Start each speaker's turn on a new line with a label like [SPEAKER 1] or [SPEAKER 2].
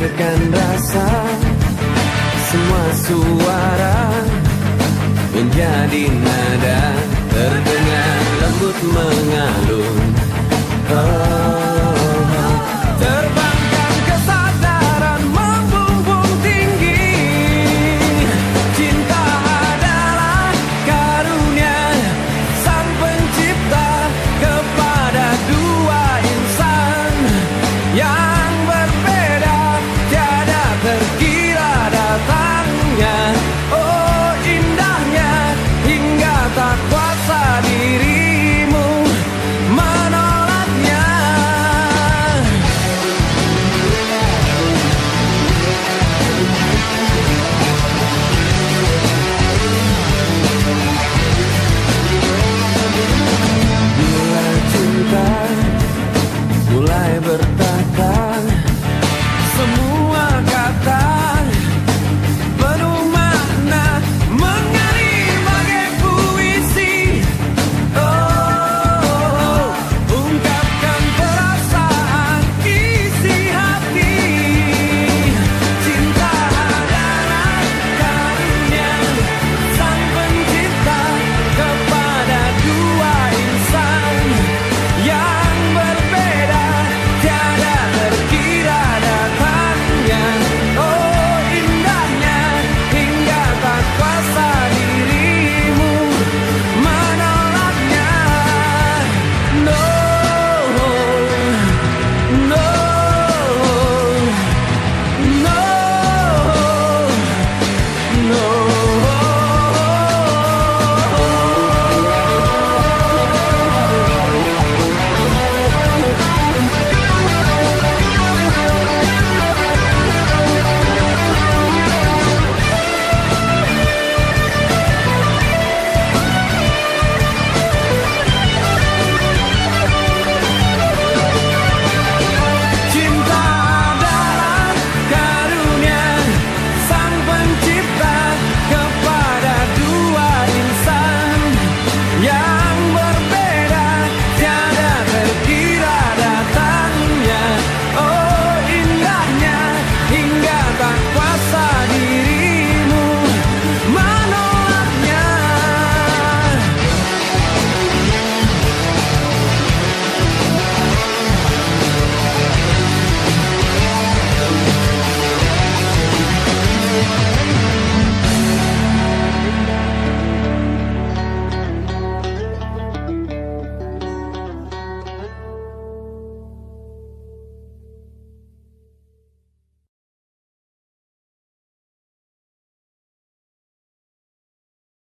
[SPEAKER 1] hadirkan rasa. Semua suara menjadi nada Terdengar lembut mengalun